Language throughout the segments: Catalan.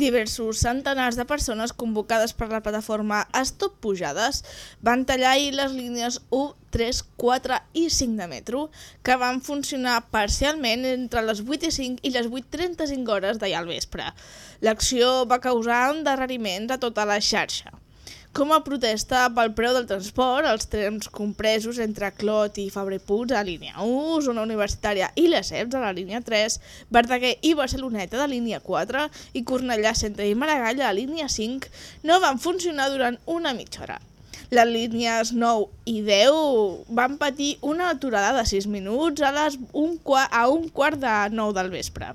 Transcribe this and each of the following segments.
Diversos centenars de persones convocades per la plataforma Stop Pujades van tallar ahir les línies 1, 3, 4 i 5 de metro, que van funcionar parcialment entre les 8 i 5 i les 8.35 hores d'ahir al vespre. L'acció va causar endarreriments a tota la xarxa. Com a protesta pel preu del transport, els trens compresos entre Clot i Puig a línia 1, Zona Universitària i les EPS a la línia 3, Verdaguer i Barceloneta de línia 4 i Cornellà, Centre i Maragall a línia 5 no van funcionar durant una mitja hora. Les línies 9 i 10 van patir una aturada de 6 minuts a, les un, a un quart de 9 del vespre,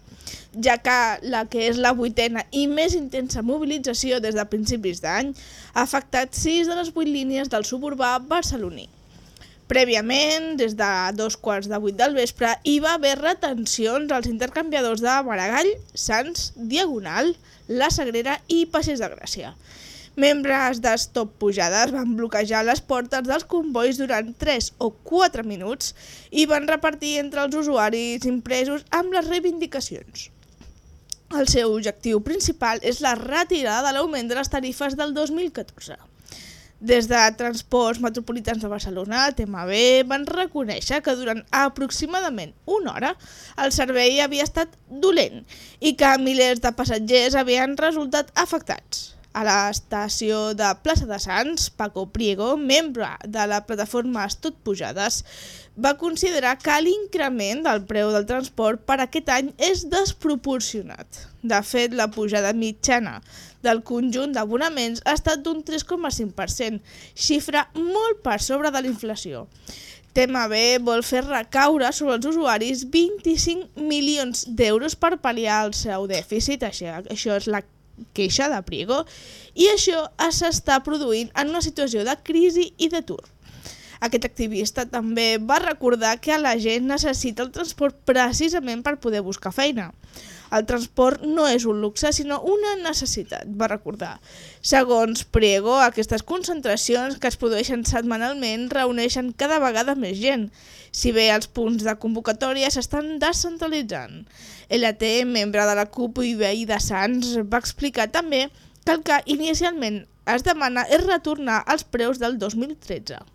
ja que la que és la vuitena i més intensa mobilització des de principis d'any ha afectat 6 de les 8 línies del suburbà barceloní. Prèviament, des de dos quarts de vuit del vespre, hi va haver retencions als intercanviadors de Maragall, Sants, Diagonal, La Sagrera i Passers de Gràcia. Membres d'Stop Pujades van bloquejar les portes dels convois durant 3 o 4 minuts i van repartir entre els usuaris impresos amb les reivindicacions. El seu objectiu principal és la retirada de l'augment de les tarifes del 2014. Des de Transports Metropolitans de Barcelona, TMB, van reconèixer que durant aproximadament una hora el servei havia estat dolent i que milers de passatgers havien resultat afectats. A l'estació de Plaça de Sants, Paco Priego, membre de la plataforma Estot Pujades, va considerar que l'increment del preu del transport per aquest any és desproporcionat. De fet, la pujada mitjana del conjunt d'abonaments ha estat d'un 3,5%, xifra molt per sobre de la inflació. TMB vol fer recaure sobre els usuaris 25 milions d'euros per pal·liar el seu dèficit, això, això és la queixa de Priego, i això s'està produint en una situació de crisi i d'atur. Aquest activista també va recordar que la gent necessita el transport precisament per poder buscar feina. El transport no és un luxe, sinó una necessitat, va recordar. Segons Priego, aquestes concentracions que es produeixen setmanalment reuneixen cada vegada més gent, si bé els punts de convocatòria s'estan descentralitzant. LT, membre de la CUP i veí de Sants, va explicar també que el que inicialment es demana és retornar als preus del 2013.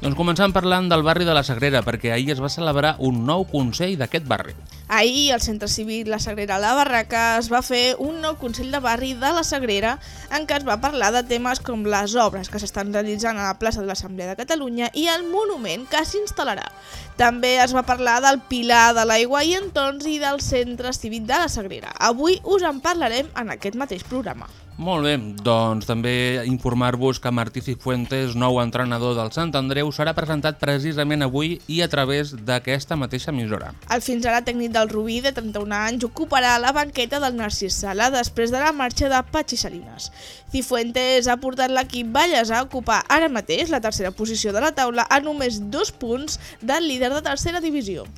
Doncs començant parlant del barri de la Sagrera, perquè ahir es va celebrar un nou Consell d'aquest barri. Ahir, al Centre Cívic La Sagrera la Barraca es va fer un nou Consell de Barri de la Sagrera en què es va parlar de temes com les obres que s'estan realitzant a la plaça de l'Assemblea de Catalunya i el monument que s'instal·larà. També es va parlar del Pilar de l'Aigua i Entorns i del Centre Cívic de la Sagrera. Avui us en parlarem en aquest mateix programa. Molt bé, doncs també informar-vos que Martí Cifuentes, nou entrenador del Sant Andreu, serà presentat precisament avui i a través d'aquesta mateixa emissora. El fins ara tècnic del Rubí, de 31 anys, ocuparà la banqueta del Narcís Sala després de la marxa de Patxi Salinas. Cifuentes ha portat l'equip Valles a ocupar ara mateix la tercera posició de la taula a només dos punts del líder de tercera divisió.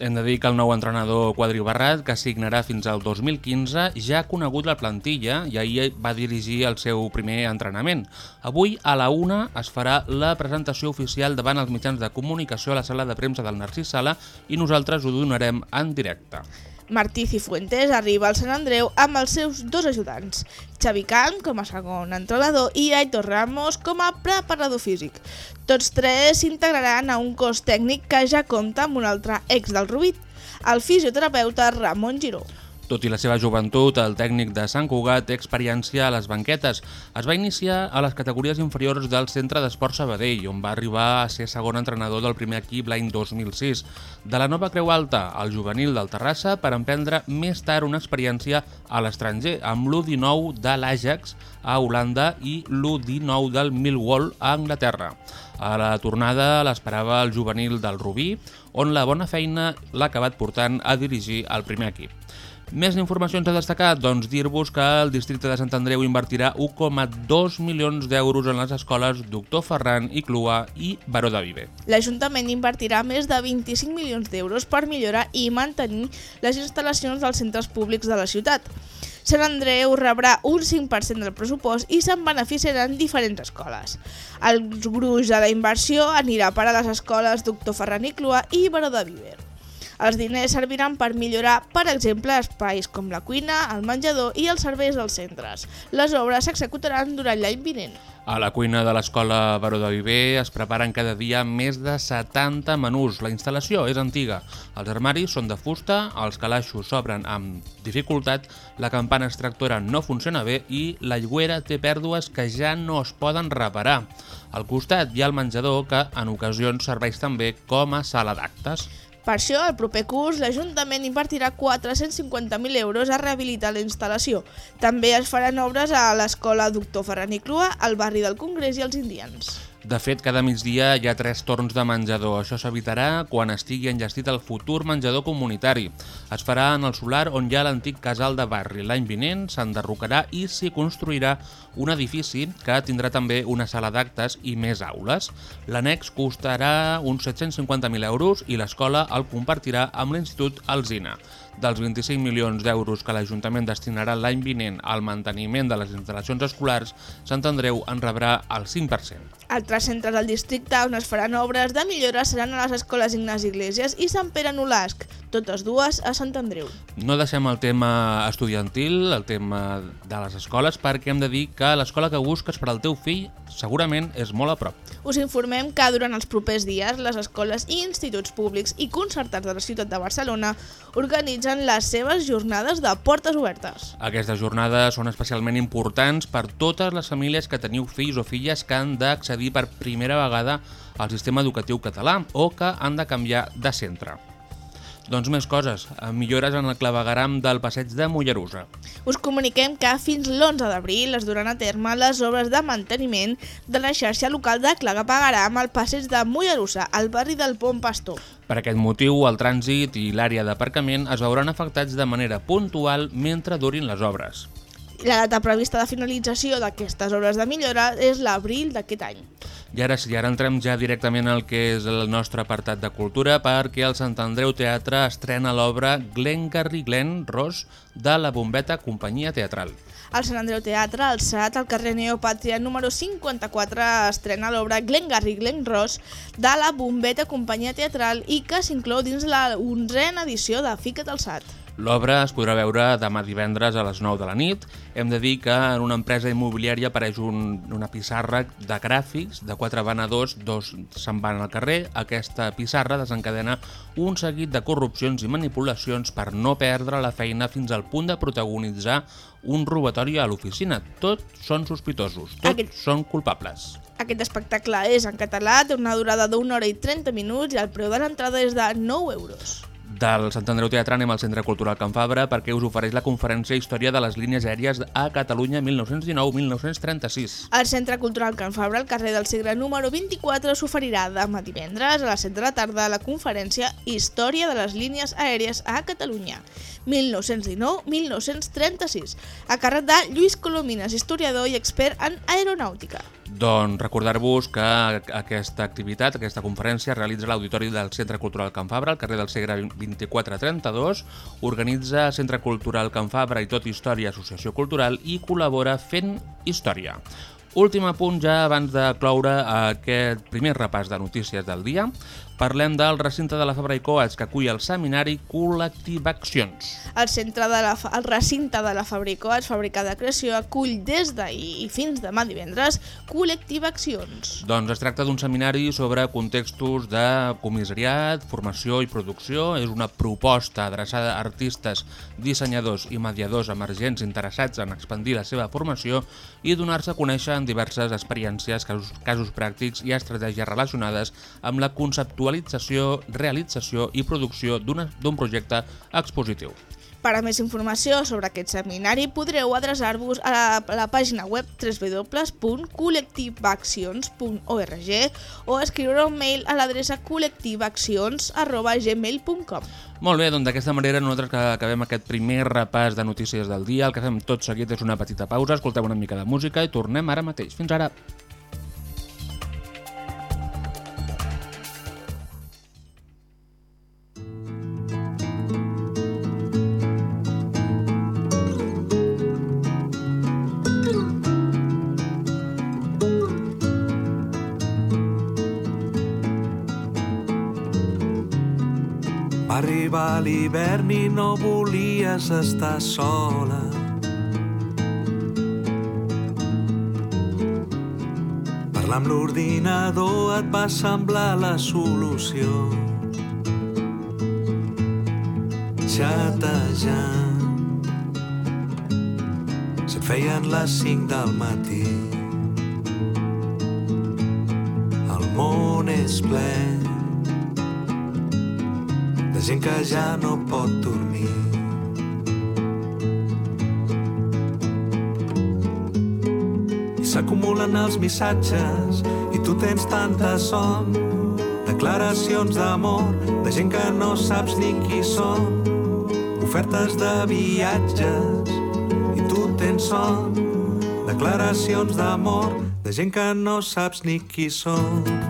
Hem de dir que el nou entrenador quadribarrat, que signarà fins al 2015, ja ha conegut la plantilla i ahir va dirigir el seu primer entrenament. Avui, a la una, es farà la presentació oficial davant els mitjans de comunicació a la sala de premsa del Narcís Sala i nosaltres ho donarem en directe. Martí Cifuentes arriba al Sant Andreu amb els seus dos ajudants, Xavi Can com a segon entrenador i Aitor Ramos com a preparador físic. Tots tres s'integraran a un cos tècnic que ja compta amb un altre ex del Rubit, el fisioterapeuta Ramon Giró. Tot i la seva joventut, el tècnic de Sant Cugat té experiència a les banquetes. Es va iniciar a les categories inferiors del Centre d'Esport Sabadell, on va arribar a ser segon entrenador del primer equip l'any 2006. De la nova Creu Alta al juvenil del Terrassa per emprendre més tard una experiència a l'estranger, amb l'1-19 de l'Ajax a Holanda i l'1-19 del Millwall a Anglaterra. A la tornada l'esperava el juvenil del Rubí, on la bona feina l'ha acabat portant a dirigir el primer equip. Més informacions a destacar? Doncs dir-vos que el districte de Sant Andreu invertirà 1,2 milions d'euros en les escoles Doctor Ferran i Clua i Baró de Viver. L'Ajuntament invertirà més de 25 milions d'euros per millorar i mantenir les instal·lacions dels centres públics de la ciutat. Sant Andreu rebrà un 5% del pressupost i se'n beneficiaran diferents escoles. El gruix de la inversió anirà per a les escoles Doctor Ferran i Clua i Baró de Viver. Els diners serviran per millorar, per exemple, espais com la cuina, el menjador i els serveis dels centres. Les obres s'executaran durant l'any vinent. A la cuina de l'escola Baró de Viver es preparen cada dia més de 70 menús. La instal·lació és antiga. Els armaris són de fusta, els calaixos s'obren amb dificultat, la campana extractora no funciona bé i l'aigüera té pèrdues que ja no es poden reparar. Al costat hi ha el menjador que en ocasions serveix també com a sala d'actes. Per això, el proper curs, l'Ajuntament invertirà 450.000 euros a rehabilitar la instal·lació. També es faran obres a l'escola Doctor Ferran i Clua, al barri del Congrés i els Indians. De fet, cada migdia hi ha tres torns de menjador. Això s'evitarà quan estigui enllestit el futur menjador comunitari. Es farà en el solar on hi ha l'antic casal de barri. L'any vinent s'enderrocarà i s'hi construirà un edifici que tindrà també una sala d'actes i més aules. L'annex costarà uns 750.000 euros i l'escola el compartirà amb l'Institut Alzina. Dels 25 milions d'euros que l'Ajuntament destinarà l'any vinent al manteniment de les instal·lacions escolars, Sant Andreu en rebrà el 5%. Altres centres del districte on es faran obres de millora seran a les escoles Ignasi Iglesias i Sant Pere Nolasc, totes dues a Sant Andreu. No deixem el tema estudiantil, el tema de les escoles, perquè hem de dir que l'escola que busques per al teu fill segurament és molt a prop. Us informem que durant els propers dies les escoles i instituts públics i concertats de la ciutat de Barcelona organitzen les seves jornades de portes obertes. Aquestes jornades són especialment importants per totes les famílies que teniu fills o filles que han d'accedir per primera vegada al sistema educatiu català o que han de canviar de centre. Doncs més coses, eh, millores en el clavegaram del passeig de Mollerusa. Us comuniquem que fins l'11 d'abril es duran a terme les obres de manteniment de la xarxa local de clavegaram al passeig de Mollerusa, al barri del Pont Pastor. Per aquest motiu, el trànsit i l'àrea d'aparcament es veuran afectats de manera puntual mentre durin les obres. La data prevista de finalització d'aquestes obres de millora és l'abril d'aquest any. I ara sí, ara entrem ja directament al que és el nostre apartat de cultura perquè el Sant Andreu Teatre estrena l'obra Glengarry Glen Ross de la Bombeta Companyia Teatral. El Sant Andreu Teatre, al SAT, al carrer Neopàtria número 54, estrena l'obra Glengarry Glen Ross de la Bombeta Companyia Teatral i que s'inclou dins la 11a edició de Fica't al SAT. L'obra es podrà veure demà divendres a les 9 de la nit. Hem de dir que en una empresa immobiliària apareix un, una pissarra de gràfics de quatre venedors, dos se'n van al carrer. Aquesta pissarra desencadena un seguit de corrupcions i manipulacions per no perdre la feina fins al punt de protagonitzar un robatori a l'oficina. Tots són sospitosos, tots Aquest- són culpables. Aquest espectacle és en català, té una durada d'una hora i 30 minuts i el preu de l'entrada és de 9 euros. Del Sant Andreu Teatre anem al Centre Cultural Can Fabra perquè us ofereix la conferència Història de les línies aèries a Catalunya 1919-1936. El Centre Cultural Can Fabra, al carrer del Segre número 24, s'oferirà demà divendres a les 7 de la tarda la conferència Història de les línies aèries a Catalunya 1919-1936 a càrrec de Lluís Colomines, historiador i expert en aeronàutica. Doncs recordar-vos que aquesta activitat, aquesta conferència, realitza l'Auditori del Centre Cultural Can Fabra, al carrer del Segre 2432, organitza Centre Cultural Can Fabra i Tot Història Associació Cultural i col·labora fent història. Últim apunt ja abans de cloure aquest primer repàs de notícies del dia. Parlem del recinte de la Fabra i Coats, que acull el seminari Col·lectivacions. El, centre de la, el recinte de la Fabricoats, fàbrica de creació, acull des d'ahir i fins demà divendres Col·lectiva Accions. Doncs es tracta d'un seminari sobre contextos de comissariat, formació i producció. És una proposta adreçada a artistes, dissenyadors i mediadors emergents interessats en expandir la seva formació i donar-se a conèixer en diverses experiències, casos, casos pràctics i estratègies relacionades amb la conceptualització, realització i producció d'un projecte expositiu. Per a més informació sobre aquest seminari podreu adreçar-vos a la, a la pàgina web www.col·lectivaaccions.org o escriure un mail a l'adreça col·lectivaaccions.gmail.com Molt bé, doncs d'aquesta manera nosaltres que acabem aquest primer repàs de notícies del dia, el que fem tot seguit és una petita pausa, escoltem una mica de música i tornem ara mateix. Fins ara! Arribar l'hivern i no volies estar sola. Parlar amb l'ordinador et va semblar la solució. Xatejant se't feien les 5 del matí. El món és ple de gent que ja no pot dormir. I s'acumulen els missatges i tu tens tanta son. Declaracions d'amor de gent que no saps ni qui són. Ofertes de viatges i tu tens son. Declaracions d'amor de gent que no saps ni qui són.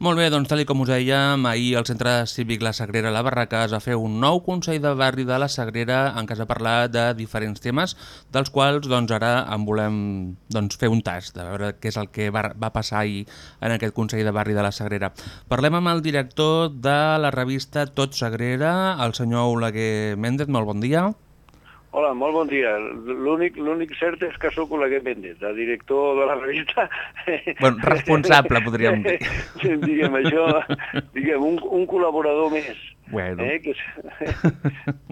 Molt bé, doncs tal com us dèiem, ahir al Centre Cívic La Sagrera La Barraca es va fer un nou Consell de Barri de La Sagrera en què es va parlar de diferents temes, dels quals doncs, ara en volem doncs, fer un tast, de veure què és el que va, va passar ahir en aquest Consell de Barri de La Sagrera. Parlem amb el director de la revista Tot Sagrera, el senyor Oleguer Méndez, molt bon dia. Hola, molt bon dia. L'únic cert és que sóc Oleguer Méndez, el director de la revista. Bueno, responsable, podríem dir. diguem això, diguem, un, un col·laborador més. Bueno. Eh? Que...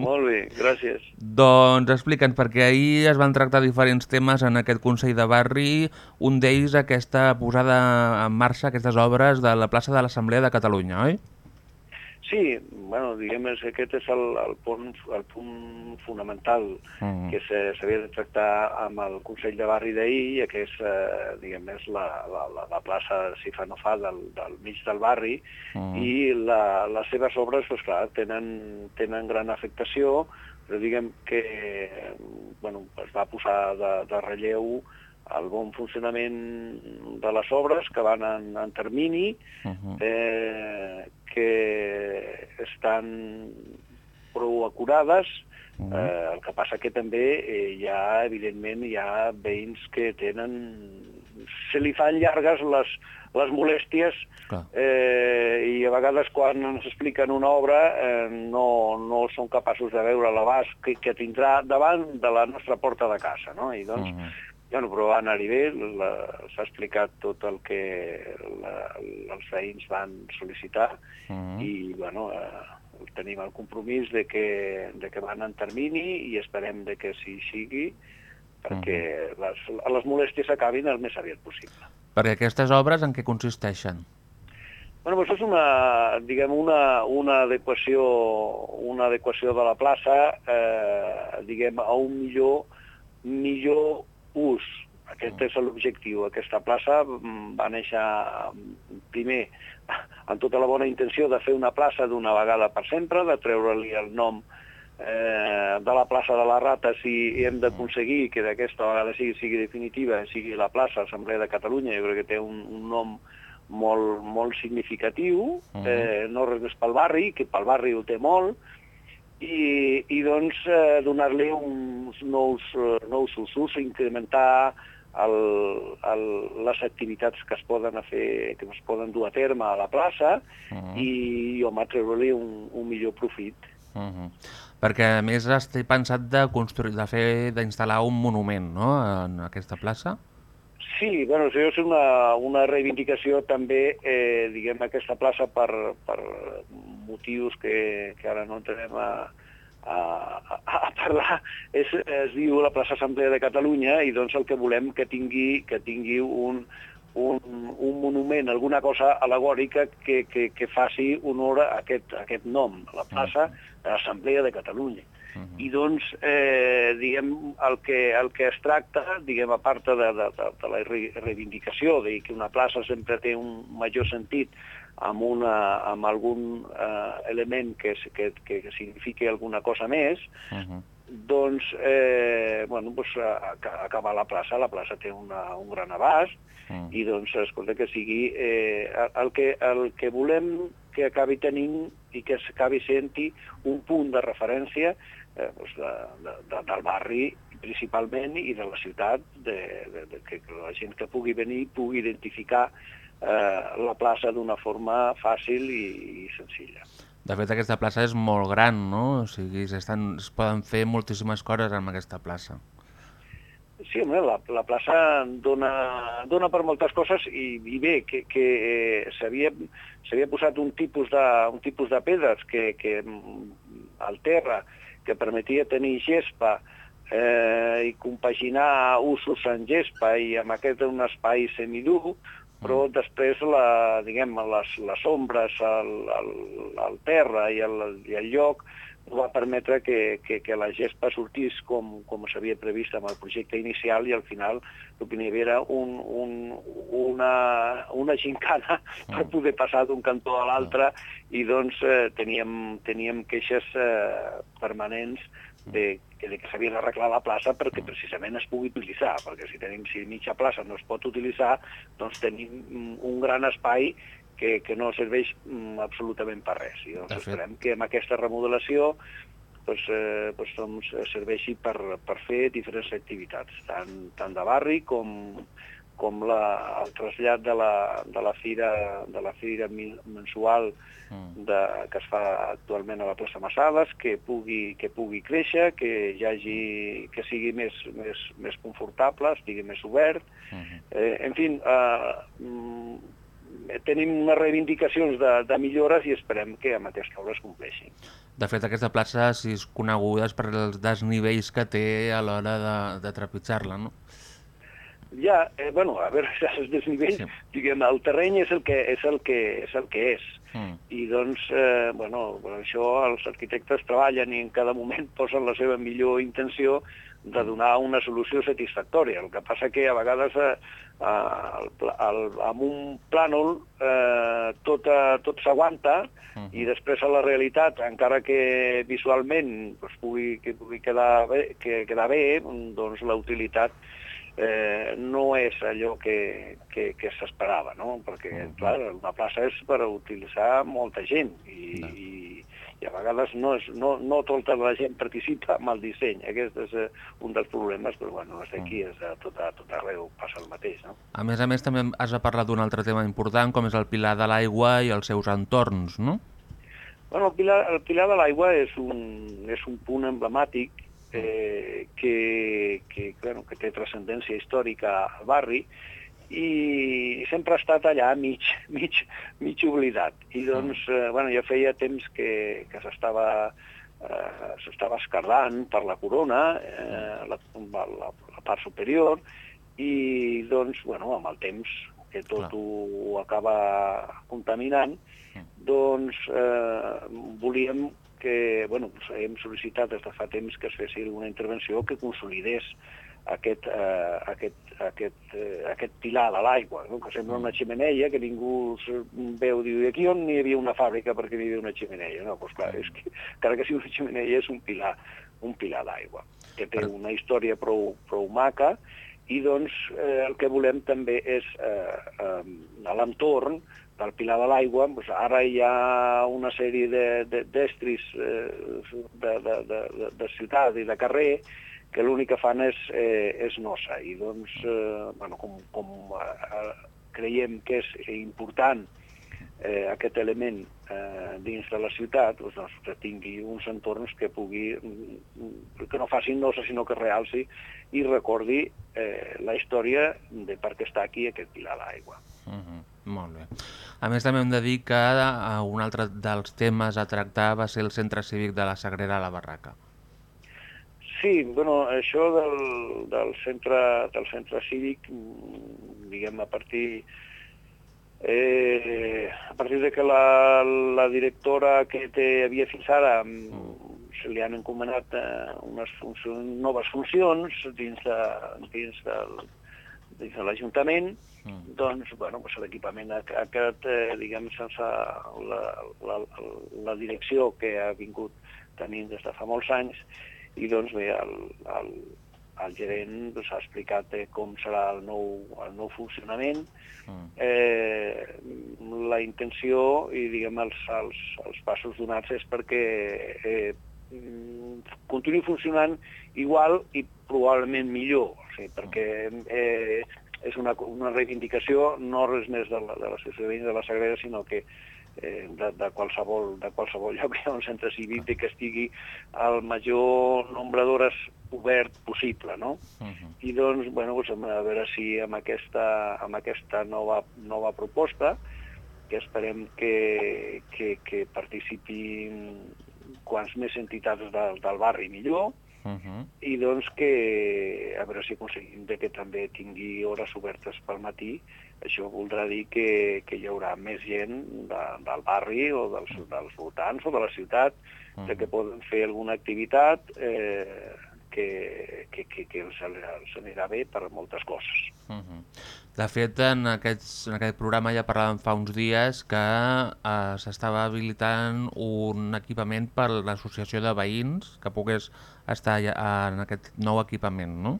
molt bé, gràcies. Doncs explica'ns, perquè ahir es van tractar diferents temes en aquest Consell de Barri, un d'ells aquesta posada en marxa, aquestes obres de la plaça de l'Assemblea de Catalunya, oi? Sí, bueno, diguem que aquest és el, el, punt, el punt fonamental Mm. que se- s'havia de tractar amb el Consell de Barri d'ahir, que és, eh, diguem, és la, la, la, la plaça, si fa no fa, del, del mig del barri, Mm. i la, les seves obres, doncs clar, tenen, tenen gran afectació, però diguem que bueno, es va posar de, de relleu el bon funcionament de les obres que van en, en termini, Uh -huh. eh, que estan prou acurades, Mhm. eh, el que passa que també eh, hi ha, evidentment, hi ha veïns que tenen... se li fan llargues les, les molèsties Clar. eh, i a vegades quan ens expliquen una obra eh, no, no són capaços de veure l'abast que, que tindrà davant de la nostra porta de casa, no? I doncs, Mhm. Bueno, però va anar-hi bé, s'ha explicat tot el que la, els veïns van sol·licitar Mhm. i bueno, eh, tenim el compromís de que, de que van en termini i esperem de que sí sigui perquè les, les molèsties acabin el més aviat possible. Perquè aquestes obres en què consisteixen? Bueno, doncs és una, diguem, una, una, adequació, una adequació de la plaça eh, diguem, a un millor, millor ús. Aquest és l'objectiu. Aquesta plaça mm, va néixer mm, primer amb tota la bona intenció de fer una plaça d'una vegada per sempre, de treure-li el nom eh, de la plaça de la Rata si hem d'aconseguir que d'aquesta vegada sigui, sigui definitiva, sigui la plaça Assemblea de Catalunya, jo crec que té un, un nom molt, molt significatiu, eh, no res més pel barri, que pel barri ho té molt, i, i doncs eh, donar-li uns nous, eh, nous usos, incrementar el, el, les activitats que es poden a fer, que es poden dur a terme a la plaça Mhm. i, home, treure-li un, un millor profit. Uh -huh. Perquè a més estic pensat de construir, de fer, d'instal·lar un monument, no?, en aquesta plaça. Sí, bueno, això és una, una reivindicació també, eh, diguem, aquesta plaça per, per motius que, que ara no entrarem a, a, a, a parlar. És, es diu la plaça Assemblea de Catalunya i doncs el que volem que tingui, que tingui un, un, un monument, alguna cosa alegòrica que, que, que faci honor a aquest, a aquest nom, la plaça de l'Assemblea de Catalunya. I doncs, eh, diguem, el que, el que es tracta, diguem, a part de, de, de, de la re- reivindicació, de que una plaça sempre té un major sentit amb, una, amb algun eh, element que, que, que, que signifiqui alguna cosa més, Uh -huh. doncs, eh, bueno, doncs, acabar la plaça. La plaça té una, un gran abast Mm. i, doncs, escolta, que sigui eh, el, que, el que volem que acabi tenint i que acabi sent un punt de referència eh, doncs de, de, de, del barri principalment i de la ciutat, de, de, de, que la gent que pugui venir pugui identificar eh, la plaça d'una forma fàcil i, i senzilla. De fet, aquesta plaça és molt gran, no? O sigui, s'estan- es poden fer moltíssimes coses amb aquesta plaça. Sí, home, la, la plaça dona, dona per moltes coses i, i bé, que, que eh, s'havia s'havia posat un tipus de, un tipus de pedres que, que mm, al terra que permetia tenir gespa eh, i compaginar usos en gespa i amb aquest un espai semidur, però després la, diguem, les, les ombres al, al, al terra i al, i al lloc no va permetre que, que, que la gespa sortís com, com s'havia previst amb el projecte inicial i al final el que n'hi havia era un, un, una, una gincana per poder passar d'un cantó a l'altre i doncs eh, teníem, teníem queixes eh, permanents de, de que s'havia d'arreglar la plaça perquè precisament es pugui utilitzar, perquè si tenim si mitja plaça no es pot utilitzar, doncs tenim un gran espai que, que no serveix mm, absolutament per res. I doncs esperem que amb aquesta remodelació doncs, eh, doncs, doncs, eh, serveixi per, per fer diferents activitats, tant, tant de barri com, com la, el trasllat de la, de la fira, de la fira mensual Mm. de, que es fa actualment a la plaça Massades, que pugui, que pugui créixer, que hi hagi, que sigui més, més, més confortable, estigui més obert. Uh -huh. Eh, en fi, eh, mm, tenim unes reivindicacions de, de millores i esperem que amb aquesta obra es compleixin. De fet, aquesta plaça és coneguda per els desnivells que té a l'hora de, de trepitjar-la, no? Ja, eh, bueno, a veure, els desnivells, Sí. sí. diguem, el terreny és el que és, el que, és, el que és. Mm. I doncs, eh, bueno, per això els arquitectes treballen i en cada moment posen la seva millor intenció de donar una solució satisfactòria. El que passa que a vegades eh, el, pla- el, amb un plànol eh, tot, eh, tot s'aguanta Mhm. i després a la realitat, encara que visualment doncs, pugui, que pugui quedar bé, que, quedar bé doncs la utilitat eh, no és allò que, que, que s'esperava, no? Perquè, Mhm. clar, una plaça és per utilitzar molta gent i, No. i, i a vegades no, és, no, no tota la gent participa amb el disseny. Aquest és eh, un dels problemes, però bueno, no és d'aquí, és a tot, a tot arreu passa el mateix, no? A més a més, també has de parlar d'un altre tema important, com és el pilar de l'aigua i els seus entorns, no? Bueno, el Pilar, el Pilar de l'Aigua és, un, és un punt emblemàtic eh, que, que, bueno, que té transcendència històrica al barri i sempre ha estat allà mig, mig, mig oblidat. I doncs, eh, bueno, ja feia temps que, que s'estava eh, s'estava escardant per la corona, eh, la, la, la part superior, i doncs, bueno, amb el temps que tot Clar. ho acaba contaminant, doncs eh, volíem que, bueno, hem sol·licitat des de fa temps que es fessi una intervenció que consolidés aquest, eh, aquest, aquest, eh, aquest pilar de l'aigua, no? que sembla una ximeneia que ningú veu, diu, i aquí on hi havia una fàbrica perquè hi havia una ximeneia? No, doncs clar, és que, encara que sigui una ximeneia és un pilar, un pilar d'aigua, que té una història prou, prou maca, i doncs eh, el que volem també és, eh, eh, a l'entorn del Pilar de l'Aigua, doncs ara hi ha una sèrie de- de- d'estris eh, de, de, de, de, de ciutat i de carrer que l'únic que fan és, eh, és nosa. I doncs, eh, bueno, com, com eh, creiem que és important eh, aquest element eh, dins de la ciutat, doncs, doncs, que tingui uns entorns que pugui, mm, que no facin nosa, sinó que realci i recordi eh, la història de per què està aquí aquest Pilar de l'Aigua. Uh -huh. Molt bé. A més, també hem de dir que eh, un altre dels temes a tractar va ser el centre cívic de la Sagrera a la Barraca. Sí, bueno, això del, del, centre, del centre cívic, mm, diguem, a partir, eh, a partir de que la, la directora que té, havia fins ara mm, se li han encomanat eh, unes funcions, noves funcions dins de, dins del, dins de l'Ajuntament, Mm. doncs, bueno, doncs l'equipament ha, ha quedat, eh, diguem, sense la, la, la direcció que ha vingut tenint des de fa molts anys, i doncs bé, el, el, el gerent doncs, ha explicat eh, com serà el nou, el nou funcionament, Mm. eh, la intenció i diguem els, els, els passos donats és perquè eh, continuï funcionant igual i probablement millor, o sigui, perquè eh, és una, una reivindicació no res més de la, de de veïns de la Sagrera, sinó que de, de, qualsevol, de qualsevol lloc hi ha un centre cívic que estigui el major nombre d'hores obert possible, no? Uh -huh. I doncs, bueno, doncs a veure si amb aquesta, amb aquesta nova, nova proposta, que esperem que, que, que participin quants més entitats del, del barri millor, Uh -huh. i doncs que a veure si aconseguim que també tingui hores obertes pel matí. Això voldrà dir que, que hi haurà més gent de, del barri o dels, dels voltants o de la ciutat de que poden fer alguna activitat eh, que, que, que, que els, els anirà bé per moltes coses. Uh -huh. De fet, en, aquests, en aquest programa ja parlàvem fa uns dies que eh, s'estava habilitant un equipament per l'associació de veïns que pogués estar ja en aquest nou equipament, no?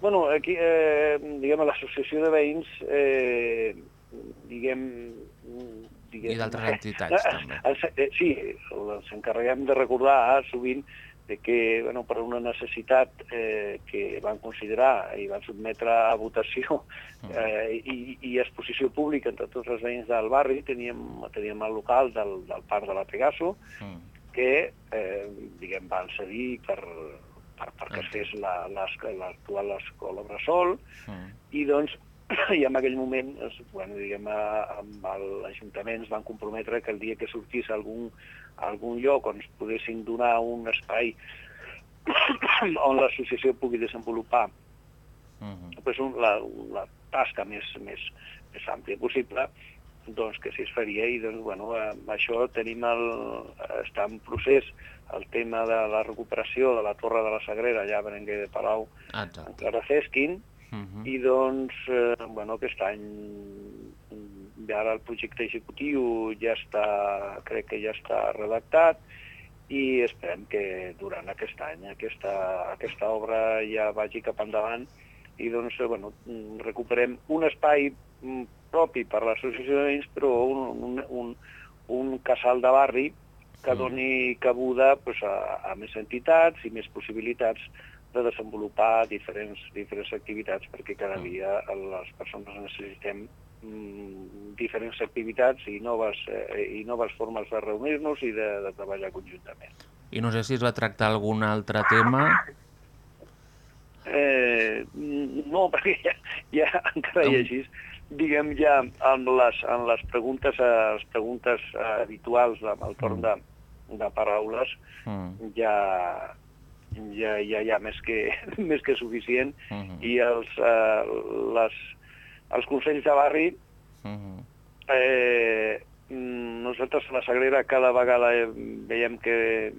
Bueno, aquí, eh, diguem, l'associació de veïns, eh, diguem... diguem I d'altres entitats, també. Els, eh, sí, ens encarreguem de recordar sovint de que, bueno, per una necessitat eh, que van considerar i van sotmetre a votació eh, i, i exposició pública entre tots els veïns del barri, teníem, teníem el local del, del Parc de la Pegaso, Mm. que eh, diguem, van cedir per, per, perquè es fes la- l'es- l'actual escola Bressol, Mm. i doncs i en aquell moment bueno, diguem, amb l'Ajuntament es van comprometre que el dia que sortís a algun, a algun lloc on es poguessin donar un espai on l'associació pugui desenvolupar Uh -huh. pues, un, la, la tasca més, més, més àmplia possible, doncs que si es faria i doncs, bueno, amb això tenim el, està en procés el tema de la recuperació de la Torre de la Sagrera allà a Berenguer de Palau Exacte. Clara Cesquin Uh -huh. i doncs, eh, bueno, aquest any ara el projecte executiu ja està, crec que ja està redactat i esperem que durant aquest any aquesta, aquesta obra ja vagi cap endavant i doncs, eh, bueno, recuperem un espai mm, propi per l'associació de veïns, però un, un, un, un casal de barri que Mm. doni cabuda pues, a, a més entitats i més possibilitats de desenvolupar diferents, diferents activitats perquè cada Mm. dia les persones necessitem mm, diferents activitats i noves, eh, i noves formes de reunir-nos i de, de treballar conjuntament. I no sé si es va tractar algun altre tema. Eh, no, perquè ja, ja encara així, diguem ja en les, en les preguntes, eh, les preguntes eh, habituals amb el torn de, de paraules Mm. ja, ja, ja hi ha més que, més que suficient Uh -huh. i els, eh, les, els consells de barri -huh. eh, mm, nosaltres a la Sagrera cada vegada eh, veiem que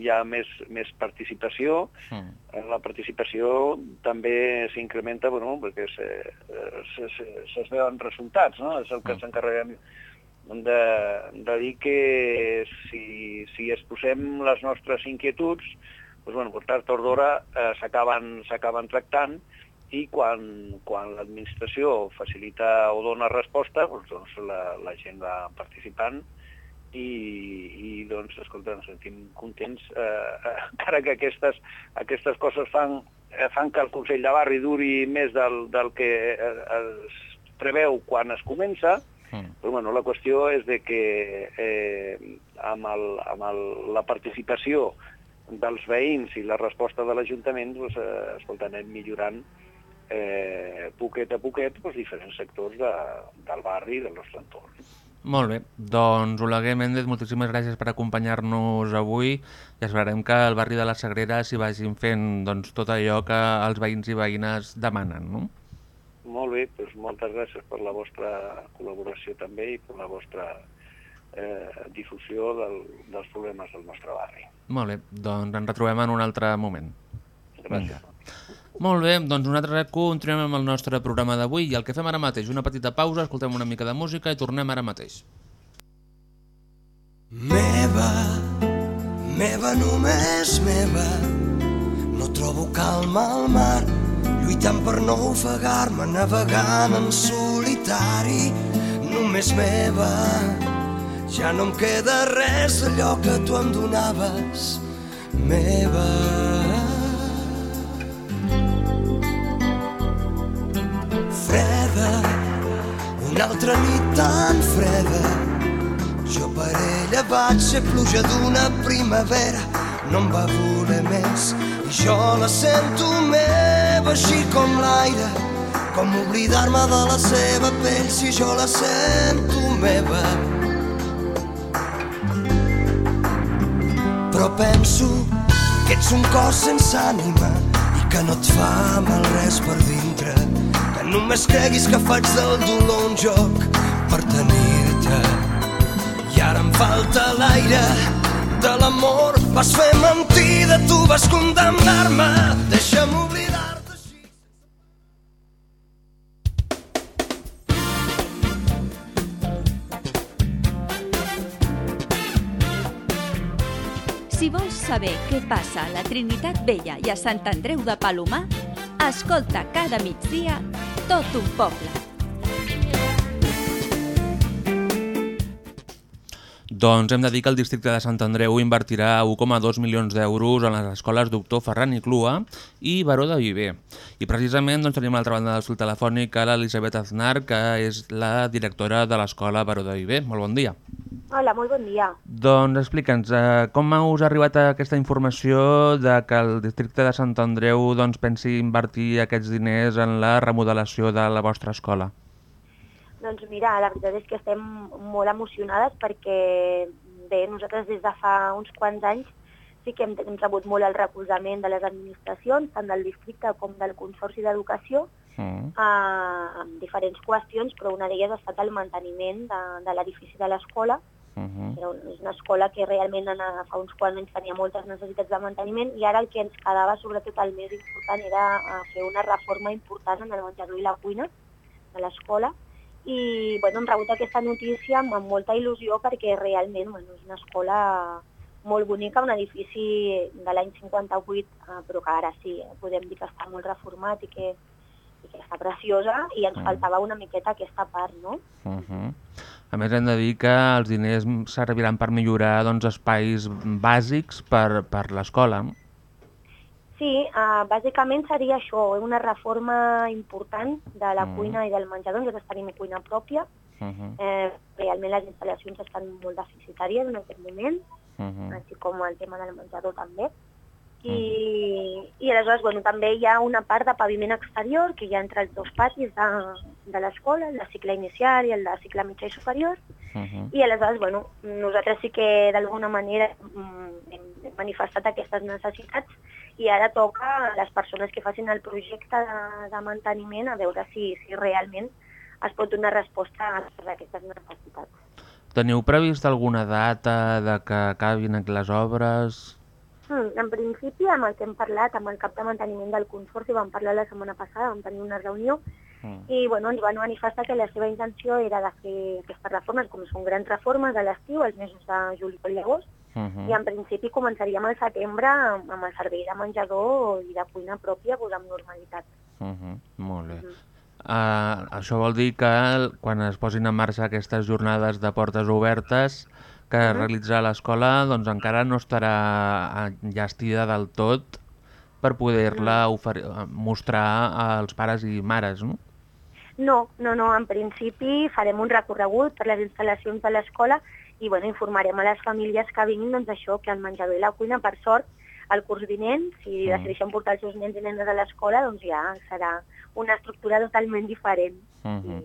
hi ha més, més participació, Mm. La participació també s'incrementa, bueno, perquè se, se, se, se, veuen resultats, no? És el que ens encarreguem de, de dir que si, si exposem les nostres inquietuds, doncs, bueno, tard o d'hora eh, s'acaben tractant i quan, quan l'administració facilita o dona resposta, doncs, doncs la, la gent va participant i, i doncs, escolta, ens sentim contents, eh, eh, encara que aquestes, aquestes coses fan, eh, fan que el Consell de Barri duri més del, del que eh, es preveu quan es comença, Mm. però bueno, la qüestió és de que eh, amb, el, amb el, la participació dels veïns i la resposta de l'Ajuntament, doncs, eh, escolta, anem millorant eh, poquet a poquet doncs, diferents sectors de, del barri i del nostre entorn. Molt bé, doncs Oleguer Méndez, moltíssimes gràcies per acompanyar-nos avui i esperem que al barri de la Sagrera s'hi vagin fent doncs, tot allò que els veïns i veïnes demanen, no? Molt bé, doncs moltes gràcies per la vostra col·laboració també i per la vostra eh, difusió del, dels problemes del nostre barri. Molt bé, doncs ens retrobem en un altre moment. Gràcies. Molt bé, doncs nosaltres continuem amb el nostre programa d'avui i el que fem ara mateix, una petita pausa, escoltem una mica de música i tornem ara mateix. Meva, meva només meva, no trobo calma al mar, lluitant per no ofegar-me, navegant en solitari, només meva. Ja no em queda res d'allò que tu em donaves, meva. Freda, una altra nit tan freda, jo per ella vaig ser pluja d'una primavera, no em va voler més i jo la sento meva així com l'aire, com oblidar-me de la seva pell si jo la sento meva. Però penso que ets un cos sense ànima i que no et fa mal res per dintre, només creguis que faig del dolor un joc per tenir-te. I ara em falta l'aire de l'amor. Vas fer mentida, tu vas condemnar-me. Deixa'm oblidar-te així. Si vols saber què passa a la Trinitat Vella i a Sant Andreu de Palomar, escolta cada migdia tot un Doncs hem de dir que el districte de Sant Andreu invertirà 1,2 milions d'euros en les escoles Doctor Ferran i Clua i Baró de Viver. I precisament doncs, tenim a l'altra banda del fil telefònic a l'Elisabet Aznar, que és la directora de l'escola Baró de Viver. Molt bon dia. Hola, molt bon dia. Doncs explica'ns, eh, com us ha arribat aquesta informació de que el districte de Sant Andreu doncs, pensi invertir aquests diners en la remodelació de la vostra escola? Doncs mira, la veritat és que estem molt emocionades perquè bé, nosaltres des de fa uns quants anys sí que hem, hem rebut molt el recolzament de les administracions, tant del districte com del Consorci d'Educació, Mm. eh, amb diferents qüestions, però una d'elles ha estat el manteniment de, de l'edifici de l'escola. Era un, és una escola que realment en, fa uns quants anys tenia moltes necessitats de manteniment i ara el que ens quedava sobretot el més important era eh, fer una reforma important en el menjador i la cuina de l'escola i bueno, hem rebut aquesta notícia amb, amb molta il·lusió perquè realment bueno, és una escola molt bonica, un edifici de l'any 58, eh, però que ara sí, eh, podem dir que està molt reformat i que, i que està preciosa i ens Mm. faltava una miqueta aquesta part, no? Uh -huh. A més, hem de dir que els diners serviran per millorar doncs, espais bàsics per, per l'escola. Sí, uh, bàsicament seria això, una reforma important de la Mm. cuina i del menjador. Nosaltres tenim cuina pròpia. Uh -huh. Eh, realment les instal·lacions estan molt deficitàries en aquest moment, Uh -huh. així com el tema del menjador també. I, i aleshores bueno, també hi ha una part de paviment exterior que hi ha entre els dos patis de, de l'escola, el de cicle inicial i el de cicle mitjà i superior, Uh -huh. i aleshores bueno, nosaltres sí que d'alguna manera mm, hem hem manifestat aquestes necessitats i ara toca a les persones que facin el projecte de, de manteniment a veure si, si realment es pot donar resposta a totes aquestes necessitats. Teniu previst alguna data de que acabin les obres? Mm, en principi, amb el que hem parlat, amb el cap de manteniment del Consorci, vam parlar la setmana passada, vam tenir una reunió, Mm. i bueno, van manifestar que la seva intenció era de fer aquestes reformes, com són grans reformes a l'estiu, els mesos de juliol i agost, Uh -huh. i en principi començaríem al setembre amb, el servei de menjador i de cuina pròpia pues, amb normalitat. Uh -huh. Molt bé. Uh, això vol dir que quan es posin en marxa aquestes jornades de portes obertes que Mhm. realitza l'escola doncs encara no estarà enllestida del tot per poder-la eh, mostrar als pares i mares, no? No, no, no, en principi farem un recorregut per les instal·lacions de l'escola i bueno, informarem a les famílies que vinguin doncs, això, que el menjador i la cuina, per sort, el curs vinent, si Mm. decideixen portar els seus nens i nenes a l'escola, doncs ja serà una estructura totalment diferent Uh -huh.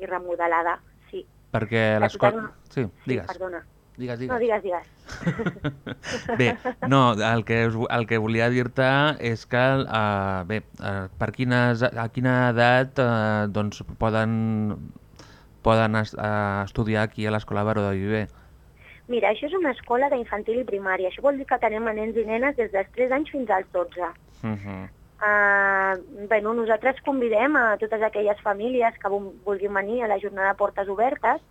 i remodelada, sí. Perquè l'escola... Sí, digues. Perdona. Digues, digues. No, digues, digues. Bé, no, el que, us- el que volia dir-te és que, uh, bé, uh, per quines, a quina edat uh, doncs poden, poden es, uh, estudiar aquí a l'Escola Baró de Viver? Mira, això és una escola d'infantil i primària. Això vol dir que tenem a nens i nenes des dels 3 anys fins als 12. Uh -huh. Uh, bueno, nosaltres convidem a totes aquelles famílies que vul- vulguin venir a la jornada de portes obertes.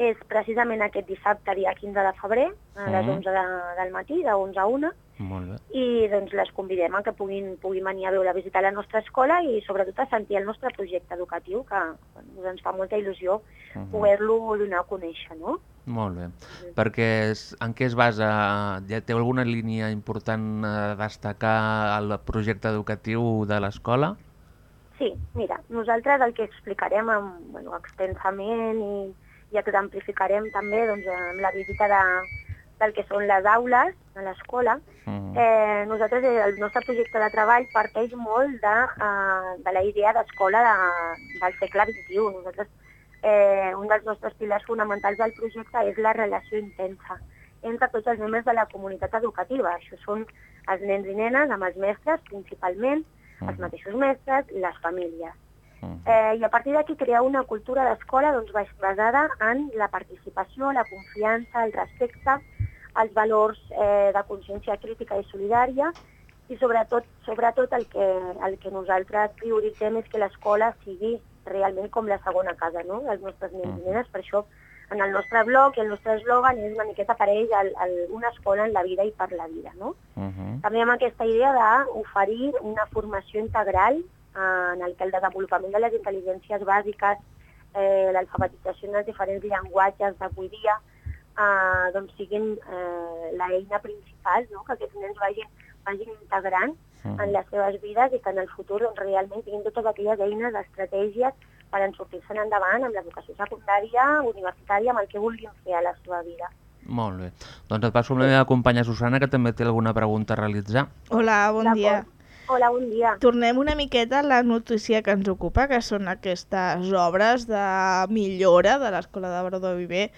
És precisament aquest dissabte, dia 15 de febrer, a les Mhm. 11 de, del matí, de 11 a 1, Molt bé. i doncs les convidem a que puguin, puguin venir a veure, a visitar la nostra escola i sobretot a sentir el nostre projecte educatiu, que bueno, ens fa molta il·lusió Mhm. poder-lo donar a conèixer, no? Molt bé. Perquè és, en què es basa? Ja té alguna línia important a destacar el projecte educatiu de l'escola? Sí, mira, nosaltres el que explicarem amb, bueno, extensament i, i exemplificarem també doncs, amb la visita de, del que són les aules a l'escola. Mm. Eh, nosaltres, eh, el nostre projecte de treball parteix molt de, uh, de la idea d'escola de, del segle XXI. Nosaltres, eh, un dels nostres pilars fonamentals del projecte és la relació intensa entre tots els membres de la comunitat educativa. Això són els nens i nenes amb els mestres, principalment, els mateixos mestres, les famílies. Eh, I a partir d'aquí crear una cultura d'escola doncs, bas- basada en la participació, la confiança, el respecte, els valors eh, de consciència crítica i solidària i sobretot, sobretot el, que, el que nosaltres prioritzem és que l'escola sigui realment com la segona casa no? dels nostres nens i nenes. Per això en el nostre blog i el nostre eslògan és una miqueta per ells el, el, una escola en la vida i per la vida. No? Uh -huh. També amb aquesta idea d'oferir una formació integral en el que el desenvolupament de les intel·ligències bàsiques, eh, l'alfabetització en els diferents llenguatges d'avui dia, eh, doncs siguin eh, l'eina principal, no? que aquests nens vagin, vagin integrant en les seves vides i que en el futur doncs, realment tinguin totes aquelles eines, estratègies per en sortir-se'n endavant amb l'educació secundària, universitària, amb el que vulguin fer a la seva vida. Molt bé. Doncs et passo amb la meva companya Susana, que també té alguna pregunta a realitzar. Hola, bon dia. Hola, bon dia. Tornem una miqueta a la notícia que ens ocupa, que són aquestes obres de millora de l'Escola de Baró de Viver.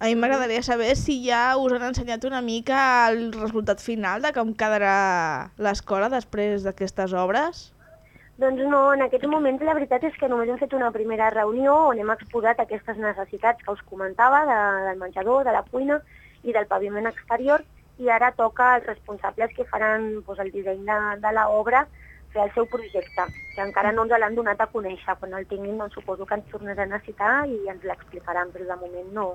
A mi m'agradaria saber si ja us han ensenyat una mica el resultat final de com quedarà l'escola després d'aquestes obres. Doncs no, en aquests moments la veritat és que només hem fet una primera reunió on hem exposat aquestes necessitats que us comentava de, del menjador, de la cuina i del paviment exterior i ara toca als responsables que faran doncs, el disseny de, de l'obra fer el seu projecte, que encara no ens l'han donat a conèixer. Quan el tinguin doncs, suposo que ens tornaran a citar i ens l'explicaran, però de moment no,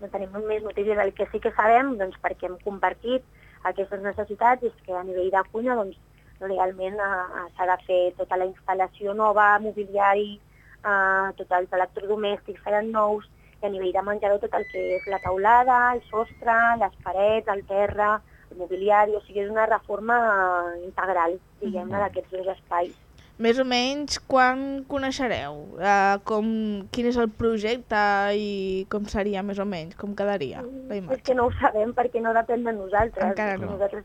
no tenim més notícies. El que sí que sabem, doncs, perquè hem compartit aquestes necessitats, és que a nivell de cuina doncs, realment eh, s'ha de fer tota la instal·lació nova, mobiliari, eh, tots els electrodomèstics seran nous, i a nivell de menjador tot el que és la taulada, el sostre, les parets, el terra, el mobiliari, o sigui, és una reforma integral, diguem-ne, d'aquests dos espais. Més o menys quan coneixereu? Uh, com, quin és el projecte i com seria més o menys? Com quedaria la És imatge? que no ho sabem perquè no depèn de nosaltres. Encara no. Nosaltres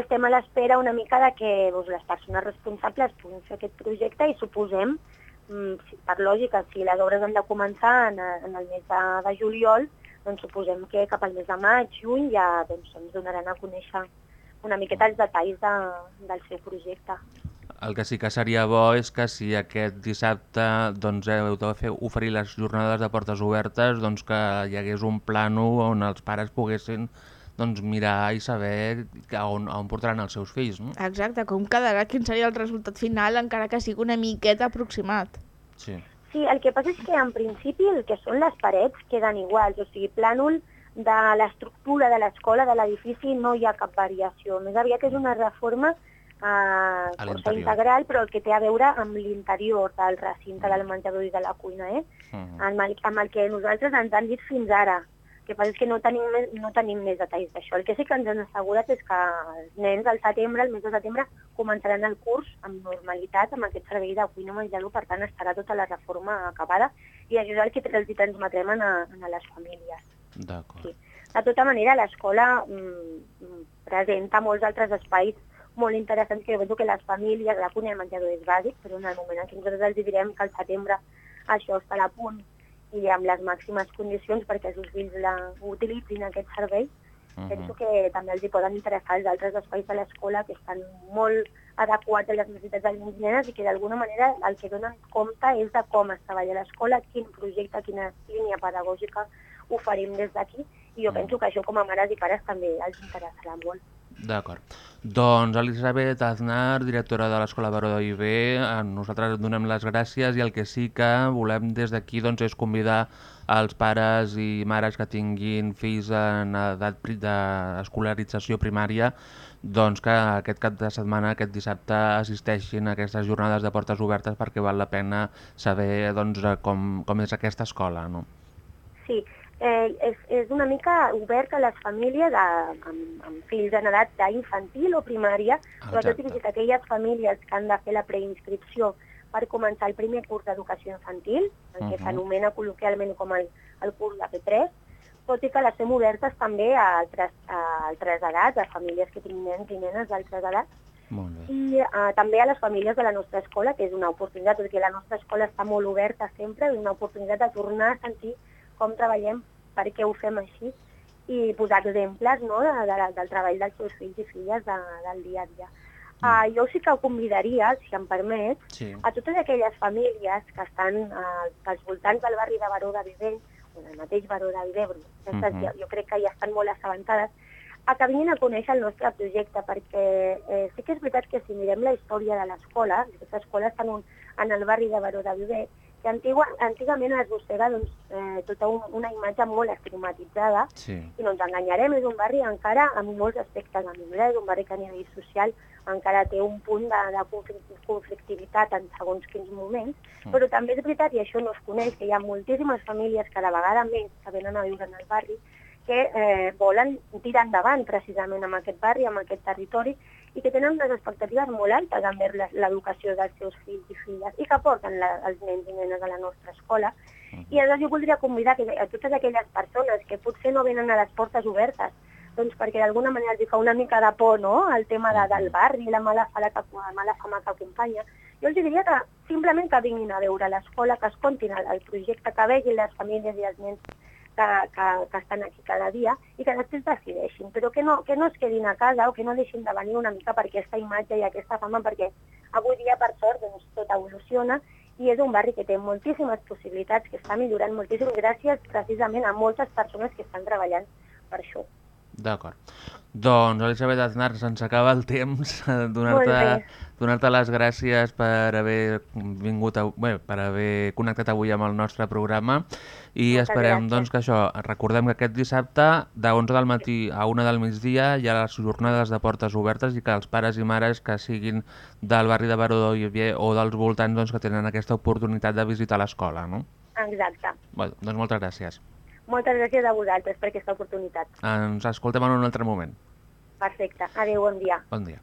estem a l'espera una mica de que doncs, les persones responsables puguin fer aquest projecte i suposem, mm, per lògica, si les obres han de començar en, en el mes de, de juliol, doncs suposem que cap al mes de maig, juny, ja doncs, ens donaran a conèixer una miqueta els detalls de, del seu projecte. El que sí que seria bo és que si aquest dissabte doncs, heu de fer, oferir les jornades de portes obertes, doncs que hi hagués un plano on els pares poguessin doncs, mirar i saber a on, a on portaran els seus fills. No? Exacte, com quedarà, quin seria el resultat final, encara que sigui una miqueta aproximat. Sí. Sí, el que passa és que en principi el que són les parets queden iguals, o sigui, plànol de l'estructura de l'escola, de l'edifici, no hi ha cap variació. Més aviat és una reforma eh, força integral, però el que té a veure amb l'interior del recinte del menjador i de la cuina, eh? Mhm. amb, el, amb el que nosaltres ens han dit fins ara. El que passa és que no tenim, no tenim més detalls d'això. El que sí que ens han assegurat és que els nens al setembre, el mes de setembre, començaran el curs amb normalitat amb aquest servei de cuina menjador, per tant estarà tota la reforma acabada i això és el que els hi transmetrem a, a les famílies. D'acord. Sí. De tota manera, l'escola mm, mm, presenta molts altres espais molt interessants que jo penso que les famílies, la cuina i el menjador és bàsic, però en el moment en què nosaltres els direm que al setembre això estarà a punt i amb les màximes condicions perquè els seus fills la, utilitzin aquest servei, Mhm. penso que també els hi poden interessar els altres espais de l'escola que estan molt adequats a les necessitats dels nens i nenes i que d'alguna manera el que donen compte és de com es treballa l'escola, quin projecte, quina línia pedagògica oferim des d'aquí i jo Mm. penso que això com a mares i pares també els interessarà molt. D'acord. Doncs Elisabet Aznar, directora de l'Escola Baró eh, nosaltres donem les gràcies i el que sí que volem des d'aquí doncs, és convidar als pares i mares que tinguin fills en edat d'escolarització primària doncs que aquest cap de setmana, aquest dissabte, assisteixin a aquestes jornades de portes obertes perquè val la pena saber doncs, com, com és aquesta escola. No? Sí, eh, és, és una mica obert a les famílies de, amb, amb fills en edat d'infantil o primària, sobretot Exacte. dirigit a aquelles famílies que han de fer la preinscripció per començar el primer curs d'educació infantil, el que Mhm. s'anomena col·loquialment com el, el curs de P3, tot i que les fem obertes també a altres, a altres edats, a famílies que tinguin nens i nenes d'altres edats, Molt bé. i uh, també a les famílies de la nostra escola, que és una oportunitat, perquè la nostra escola està molt oberta sempre, és una oportunitat de tornar a sentir com treballem, per què ho fem així, i posar exemples no, de, de, del treball dels seus fills i filles de, del dia a dia. Uh, jo sí que ho convidaria, si em permet, Sí. a totes aquelles famílies que estan uh, als voltants del barri de Baró de Viver, o del mateix Baró de però aquestes Mhm. ja, jo crec que ja estan molt assabentades, a que vinguin a conèixer el nostre projecte, perquè eh, sí que és veritat que si mirem la història de l'escola, aquesta escola està en, un, en el barri de Baró de Viver, que antigua, antigament es mossega doncs, eh, tota un, una imatge molt estigmatitzada, Sí. i no ens enganyarem, és un barri encara amb molts aspectes a millorar, és un barri que a nivell social encara té un punt de, de conflic- conflictivitat en segons quins moments, Mm. però també és veritat, i això no es coneix, que hi ha moltíssimes famílies cada vegada més que venen a viure en el barri que eh, volen tirar endavant precisament amb aquest barri, amb aquest territori, i que tenen unes expectatives molt altes envers la- l'educació dels seus fills i filles i que porten la, els nens i nenes a la nostra escola. I aleshores jo voldria convidar que a totes aquelles persones que potser no venen a les portes obertes, doncs perquè d'alguna manera els fa una mica de por no? el tema de, del barri, la mala fama, que, la mala fama que acompanya, jo els diria que simplement que vinguin a veure l'escola, que es contin el, el projecte, que vegin les famílies i els nens que, que, que estan aquí cada dia i que després decideixin, però que no, que no es quedin a casa o que no deixin de venir una mica per aquesta imatge i aquesta fama, perquè avui dia, per sort, doncs, tot evoluciona i és un barri que té moltíssimes possibilitats, que està millorant moltíssim gràcies precisament a moltes persones que estan treballant per això. D'acord. Doncs, Elisabet Aznar, se'ns acaba el temps. Molt Donar-te les gràcies per haver vingut, a, bé, per haver connectat avui amb el nostre programa i Moltes esperem gràcies. doncs, que això, recordem que aquest dissabte de 11 del matí a 1 del migdia hi ha les jornades de portes obertes i que els pares i mares que siguin del barri de Baró de Viver o dels voltants doncs, que tenen aquesta oportunitat de visitar l'escola. No? Exacte. Bé, doncs moltes gràcies. Moltes gràcies a vosaltres per aquesta oportunitat. Ens escoltem en un altre moment. Perfecte. Adéu, bon dia. Bon dia.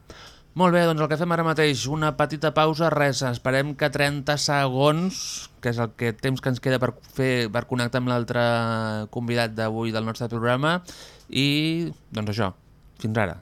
Molt bé, doncs el que fem ara mateix, una petita pausa, res, esperem que 30 segons, que és el que temps que ens queda per, fer, per connectar amb l'altre convidat d'avui del nostre programa, i doncs això, fins ara.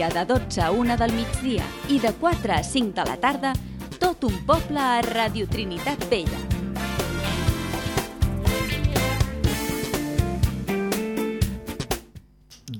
Dia de 12 a 1 del migdia i de 4 a 5 de la tarda, tot un poble a Radio Trinitat Vella.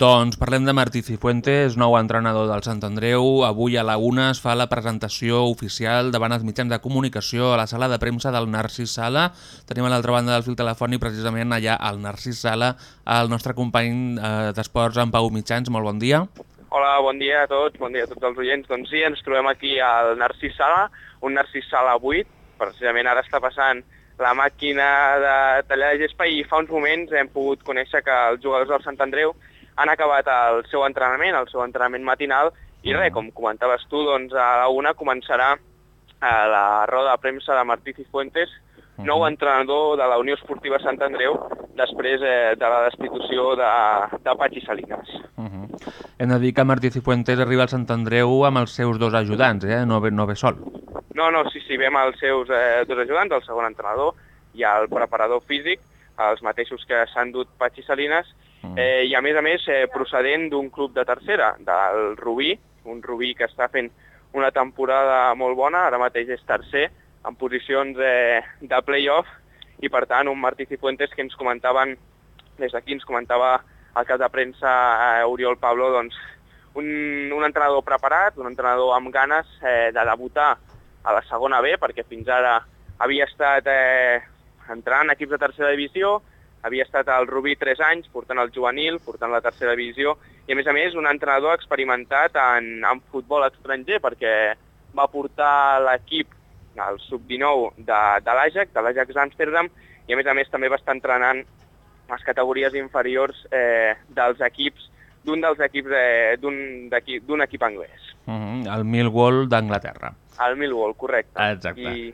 Doncs parlem de Martí Cifuentes, nou entrenador del Sant Andreu. Avui a la una es fa la presentació oficial davant els mitjans de comunicació a la sala de premsa del Narcís Sala. Tenim a l'altra banda del fil telefònic precisament allà al Narcís Sala el nostre company eh, d'esports, en Pau Mitjans. Molt bon dia. Hola, bon dia a tots, bon dia a tots els oients. Doncs sí, ens trobem aquí al Narcís Sala, un Narcís Sala 8, precisament ara està passant la màquina de tallar de gespa i fa uns moments hem pogut conèixer que els jugadors del Sant Andreu han acabat el seu entrenament, el seu entrenament matinal, i res, com comentaves tu, doncs a la una començarà eh, la roda de premsa de Martí Cifuentes, nou entrenador de la Unió Esportiva Sant Andreu, després eh, de la destitució de, de Patxi Salinas. Uh -huh. Hem de dir que Martí Cifuentes arriba al Sant Andreu amb els seus dos ajudants, eh? no, ve, no ve sol. No, no, sí, sí, vam els seus eh, dos ajudants, el segon entrenador i el preparador físic, els mateixos que s'han dut Patxi Salinas, eh, i a més a més eh, procedent d'un club de tercera, del Rubí, un Rubí que està fent una temporada molt bona, ara mateix és tercer, en posicions eh, de play-off, i per tant un Martí Cifuentes que ens comentaven, des d'aquí ens comentava el cap de premsa eh, Oriol Pablo, doncs un, un entrenador preparat, un entrenador amb ganes eh, de debutar a la segona B, perquè fins ara havia estat eh, entrant en equips de tercera divisió, havia estat al Rubí 3 anys, portant el juvenil, portant la tercera divisió, i a més a més un entrenador experimentat en, en futbol estranger, perquè va portar l'equip el sub-19 de, de l'Ajax, de l'Ajax Amsterdam, i a més a més també va estar entrenant les categories inferiors eh, dels equips d'un dels equips eh, d'un equip, equip anglès. Uh -huh. El Millwall d'Anglaterra. El Millwall, correcte. Exacte. I,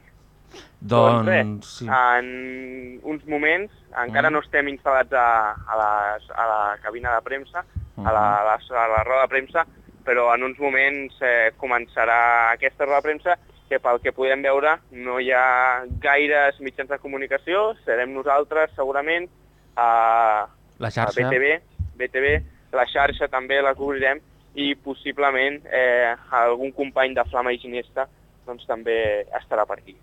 Doncs, res, sí. en uns moments, encara Mm. no estem instal·lats a, a, les, a la cabina de premsa, a, la, a, la, a la roda de premsa, però en uns moments eh, començarà aquesta roda de premsa que pel que podem veure no hi ha gaires mitjans de comunicació, serem nosaltres segurament, a, La xarxa. a BTV, BTV, la xarxa també la cobrirem i possiblement eh, algun company de Flama i Ginesta doncs, també estarà per aquí.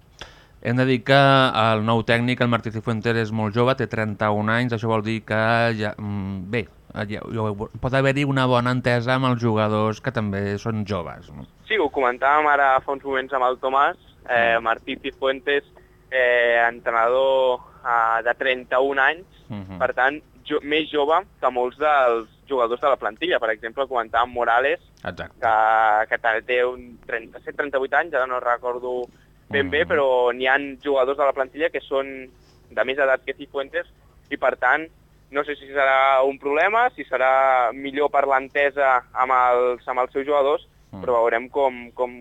Hem de dir que el nou tècnic, el Martí Cifuentes, és molt jove, té 31 anys, això vol dir que ja, mm, bé, pot haver-hi una bona entesa amb els jugadors que també són joves. No? Sí, ho comentàvem ara fa uns moments amb el Tomàs, eh, Martí Cifuentes, eh, entrenador eh, de 31 anys, Mhm. per tant, jo, més jove que molts dels jugadors de la plantilla. Per exemple, comentàvem Morales, Exacte. que, que té un 37-38 anys, ara no recordo ben bé, però n'hi han jugadors de la plantilla que són de més edat que Cifuentes i, per tant, no sé si serà un problema, si serà millor per l'entesa amb, els, amb els seus jugadors, però veurem com, com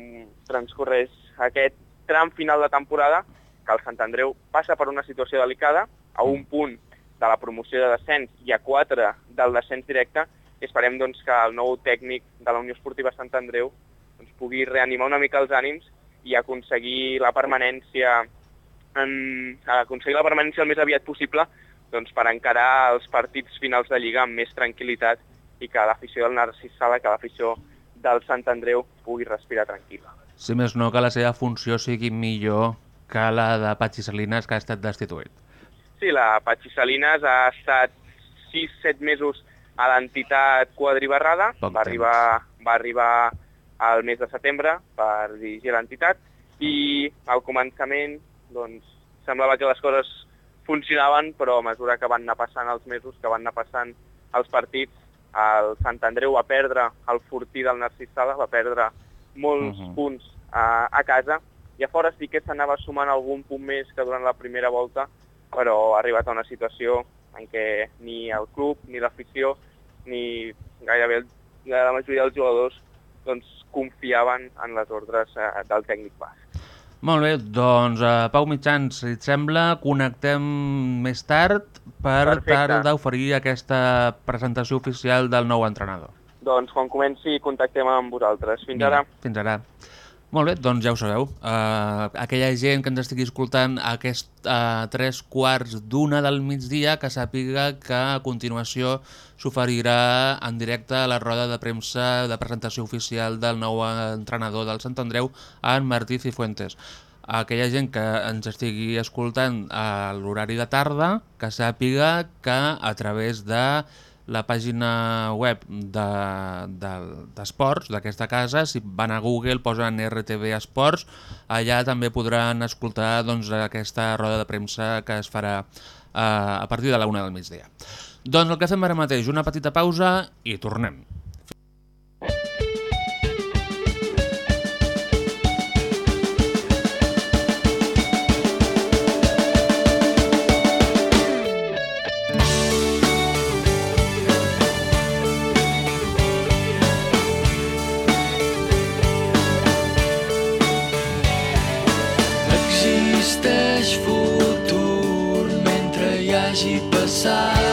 transcorreix aquest tram final de temporada, que el Sant Andreu passa per una situació delicada, a un punt de la promoció de descens i a quatre del descens directe, i esperem doncs, que el nou tècnic de la Unió Esportiva Sant Andreu doncs, pugui reanimar una mica els ànims i aconseguir la permanència en, aconseguir la permanència el més aviat possible doncs, per encarar els partits finals de Lliga amb més tranquil·litat i que l'afició del Narcís Sala, que l'afició del Sant Andreu pugui respirar tranquil·la. Si més no, que la seva funció sigui millor que la de Patxi Salinas, que ha estat destituït. Sí, la Patxi Salinas ha estat 6-7 mesos a l'entitat quadribarrada, Poc va arribar, va arribar al mes de setembre per dirigir l'entitat i al començament doncs, semblava que les coses funcionaven, però a mesura que van anar passant els mesos, que van anar passant els partits, el Sant Andreu va perdre el fortí del Narcís Sala, va perdre molts Mhm. punts a, a casa, i a fora sí que s'anava sumant algun punt més que durant la primera volta, però ha arribat a una situació en què ni el club, ni l'afició, ni gairebé el- la majoria dels jugadors doncs, confiaven en les ordres eh, del tècnic basc. Molt bé, doncs uh, Pau Mitjans, si et sembla, connectem més tard per Perfecte. tal d'oferir aquesta presentació oficial del nou entrenador. Doncs quan comenci contactem amb vosaltres. Fins Vinga, ara. Fins ara. Molt bé, doncs ja ho sabeu. Uh, aquella gent que ens estigui escoltant a aquest uh, tres quarts d'una del migdia, que sàpiga que a continuació s'oferirà en directe a la roda de premsa de presentació oficial del nou entrenador del Sant Andreu, en Martí Cifuentes. Aquella gent que ens estigui escoltant a l'horari de tarda, que sàpiga que a través de la pàgina web d'esports de, de, d'aquesta casa, si van a Google, posen RTV Esports, allà també podran escoltar doncs, aquesta roda de premsa que es farà eh, a partir de la una del migdia. Doncs el que fem ara mateix, una petita pausa i tornem. Mentre hi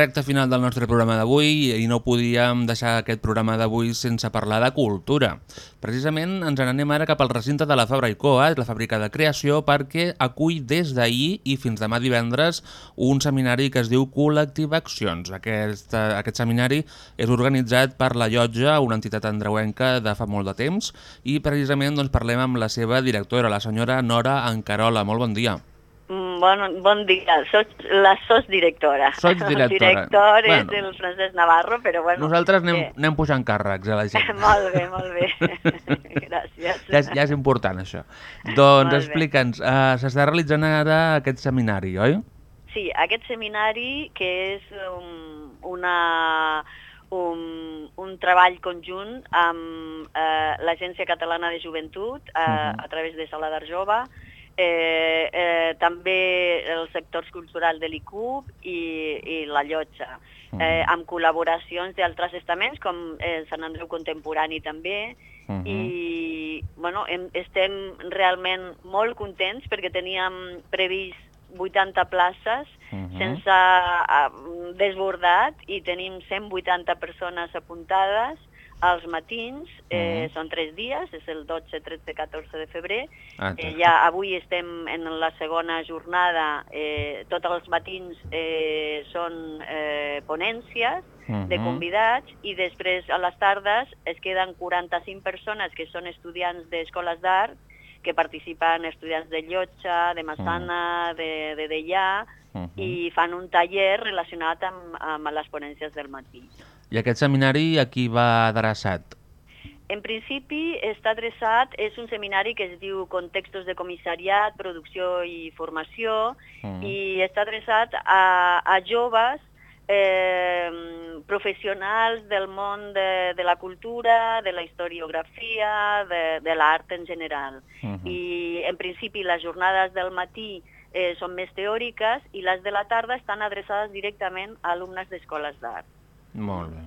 Recte final del nostre programa d'avui i no podíem deixar aquest programa d'avui sense parlar de cultura. Precisament ens n'anem ara cap al recinte de la Fabra i Coat, la fàbrica de creació, perquè acull des d'ahir i fins demà divendres un seminari que es diu Col·lectiva Accions. Aquest, eh, aquest seminari és organitzat per la Llotja, una entitat andreuenca de fa molt de temps, i precisament doncs, parlem amb la seva directora, la senyora Nora Ancarola. Molt bon dia. Mm, Bon, bon dia, soc la sosdirectora. Sots directora. El director és Bueno. el Francesc Navarro, però bueno... Nosaltres anem, eh, anem pujant càrrecs a la gent. molt bé, molt bé. Gràcies. Ja, és- ja és important, això. Doncs explica'ns, uh, s'està realitzant ara aquest seminari, oi? Sí, aquest seminari que és um, una, un, un treball conjunt amb eh, l'Agència Catalana de Joventut eh, Mhm. a través de Sala d'Art Jove, eh, eh, també els sectors culturals de l'ICUB i, i la Llotja, eh, amb col·laboracions d'altres estaments com el Sant Andreu Contemporani també, Mhm. i bueno, hem, estem realment molt contents perquè teníem previst 80 places Mhm. sense uh, desbordat i tenim 180 persones apuntades als matins, eh, Mhm. són tres dies, és el 12, 13, 14 de febrer. Ah, Eh, ja avui estem en la segona jornada, eh, tots els matins eh, són eh, ponències de Mhm. convidats i després a les tardes es queden 45 persones que són estudiants d'escoles d'art que participen estudiants de Llotja, de Massana, de, de Deià, Mhm. i fan un taller relacionat amb, amb les ponències del matí. I aquest seminari a qui va adreçat? En principi està adreçat, és un seminari que es diu Contextos de Comissariat, Producció i Formació, Mm. i està adreçat a, a joves eh, professionals del món de, de la cultura, de la historiografia, de, de l'art en general. Mhm. I en principi les jornades del matí eh, són més teòriques i les de la tarda estan adreçades directament a alumnes d'escoles d'art Molt bé.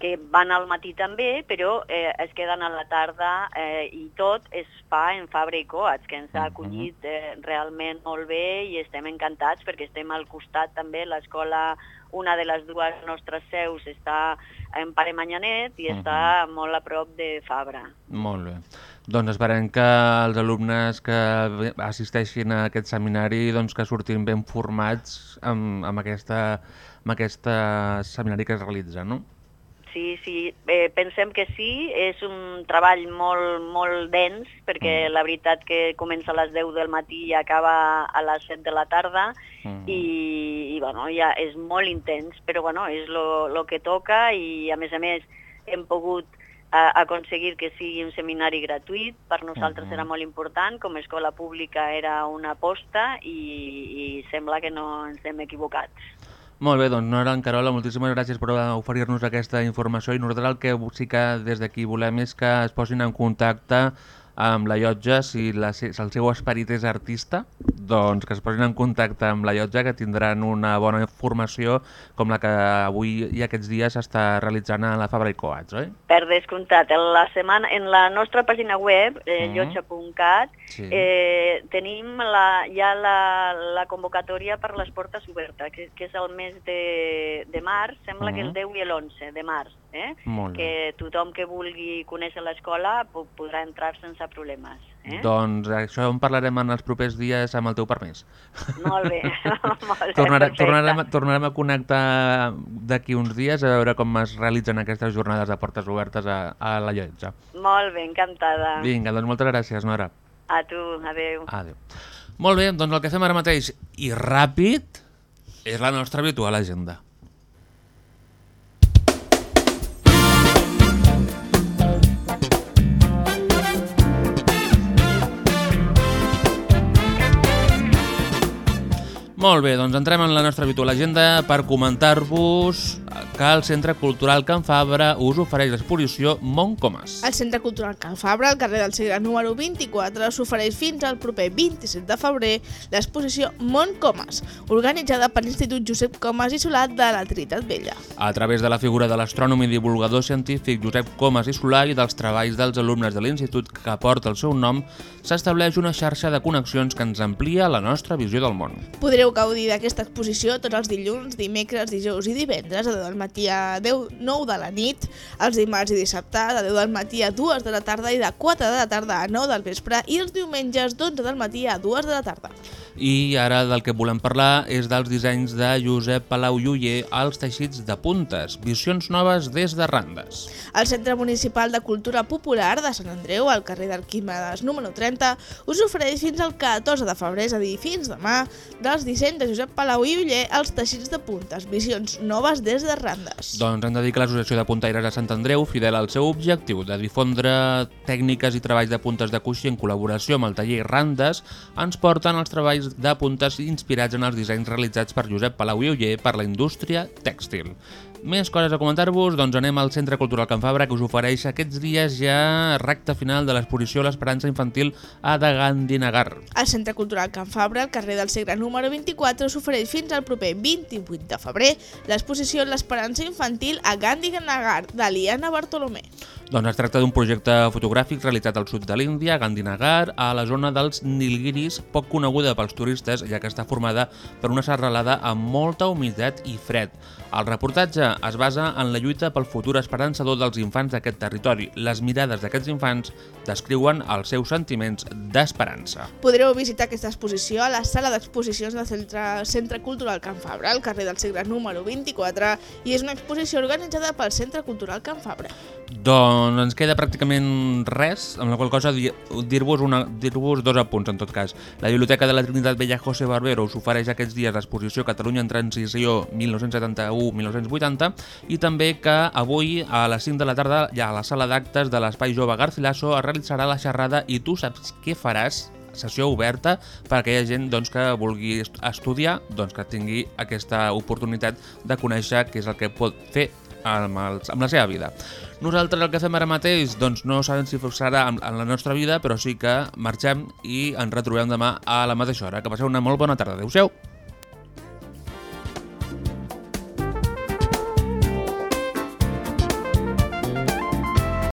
que van al matí també, però eh, es queden a la tarda eh, i tot es fa en Fabra i Coats, que ens ha acollit eh, realment molt bé i estem encantats perquè estem al costat també, l'escola, una de les dues nostres seus està en Pare Manyanet i està molt a prop de Fabra. Molt bé. Doncs esperem que els alumnes que assisteixin a aquest seminari doncs, que surtin ben formats amb, amb, aquesta, amb aquesta seminari que es realitza, no? Sí, sí, eh, pensem que sí, és un treball molt, molt dens, perquè Mm. la veritat que comença a les 10 del matí i acaba a les 7 de la tarda, Mm. i, i bueno, ja és molt intens, però bueno, és lo, lo que toca i a més a més hem pogut eh, aconseguir que sigui un seminari gratuït, per nosaltres Mhm. era molt important, com a escola pública era una aposta i, i sembla que no ens hem equivocat. Molt bé, doncs Nora Encarola, moltíssimes gràcies per oferir-nos aquesta informació i nosaltres el que sí que des d'aquí volem és que es posin en contacte amb la llotja, si, la, si el seu esperit és artista, doncs que es posin en contacte amb la llotja que tindran una bona formació com la que avui i aquests dies s'està realitzant a la Fabra i Coats, oi? Per descomptat, en la, setmana, en la nostra pàgina web, eh, Mhm. llotja.cat, Sí. eh, tenim la, ja la, la convocatòria per les portes obertes, que, que és el mes de, de març, sembla que el Mhm. 10 i l'11 de març, eh? Que tothom que vulgui conèixer l'escola po- podrà entrar sense problemes. Eh? Doncs això en parlarem en els propers dies amb el teu permís. Molt bé, molt bé, Tornarem, tornarem, a connectar d'aquí uns dies a veure com es realitzen aquestes jornades de portes obertes a, a la llotja. Molt bé, encantada. Vinga, doncs moltes gràcies, Nora. A tu, adeu. Adéu. Molt bé, doncs el que fem ara mateix, i ràpid, és la nostra habitual agenda. Molt bé, doncs entrem en la nostra habitual agenda per comentar-vos que el Centre Cultural Can Fabra us ofereix l'exposició Montcomas. El Centre Cultural Can Fabra, al carrer del Segre número 24, s'ofereix fins al proper 27 de febrer l'exposició Mont Comas, organitzada per l'Institut Josep Comas i Solat de la Trinitat Vella. A través de la figura de l'astrònom i divulgador científic Josep Comas i Solà i dels treballs dels alumnes de l'institut que porta el seu nom, s'estableix una xarxa de connexions que ens amplia la nostra visió del món. Podreu gaudir d'aquesta exposició tots els dilluns, dimecres, dijous i divendres a 10 del matí a 10, 9 de la nit, els dimarts i dissabte de 10 del matí a 2 de la tarda i de 4 de la tarda a 9 del vespre i els diumenges d'11 del matí a 2 de la tarda. I ara del que volem parlar és dels dissenys de Josep Palau i Uller als teixits de puntes, visions noves des de Randes. El Centre Municipal de Cultura Popular de Sant Andreu, al carrer d'Arquímedes número 30, us ofereix fins al 14 de febrer, és a dir, fins demà, dels dissenys de Josep Palau i Uller als teixits de puntes, visions noves des de Randes. Doncs hem de dir que l'Associació de Puntaires de Sant Andreu, fidel al seu objectiu de difondre tècniques i treballs de puntes de coixí en col·laboració amb el taller Randes, ens porten els treballs de puntes inspirats en els dissenys realitzats per Josep Palau i Uller per la indústria tèxtil. Més coses a comentar-vos, doncs anem al Centre Cultural Can Fabra que us ofereix aquests dies ja recta final de l'exposició L'Esperança Infantil a de Gandinagar. El Centre Cultural Can Fabra, al carrer del Segre número 24, s'ofereix fins al proper 28 de febrer l'exposició L'Esperança Infantil a Gandhi Nagar, d'Aliana Bartolomé. Doncs es tracta d'un projecte fotogràfic realitzat al sud de l'Índia, a Gandhinagar, a la zona dels Nilgiris, poc coneguda pels turistes, ja que està formada per una serralada amb molta humitat i fred. El reportatge es basa en la lluita pel futur esperançador dels infants d'aquest territori. Les mirades d'aquests infants descriuen els seus sentiments d'esperança. Podreu visitar aquesta exposició a la sala d'exposicions del Centre, Centre Cultural Can Fabra, al carrer del Segre número 24, i és una exposició organitzada pel Centre Cultural Can Fabra. Doncs ens queda pràcticament res, amb la qual cosa di- dir-vos una- dir-vos dos apunts en tot cas. La Biblioteca de la Trinitat Vella José Barbero us ofereix aquests dies l'exposició Catalunya en Transició 1971-1980 i també que avui a les 5 de la tarda ja a la sala d'actes de l'Espai Jove Garcilaso es realitzarà la xerrada i tu saps què faràs sessió oberta per a aquella gent doncs, que vulgui est- estudiar, doncs, que tingui aquesta oportunitat de conèixer què és el que pot fer amb, els, amb la seva vida. Nosaltres el que fem ara mateix doncs no sabem si serà en, en la nostra vida, però sí que marxem i ens retrobem demà a la mateixa hora. Que passeu una molt bona tarda. Adéu-siau!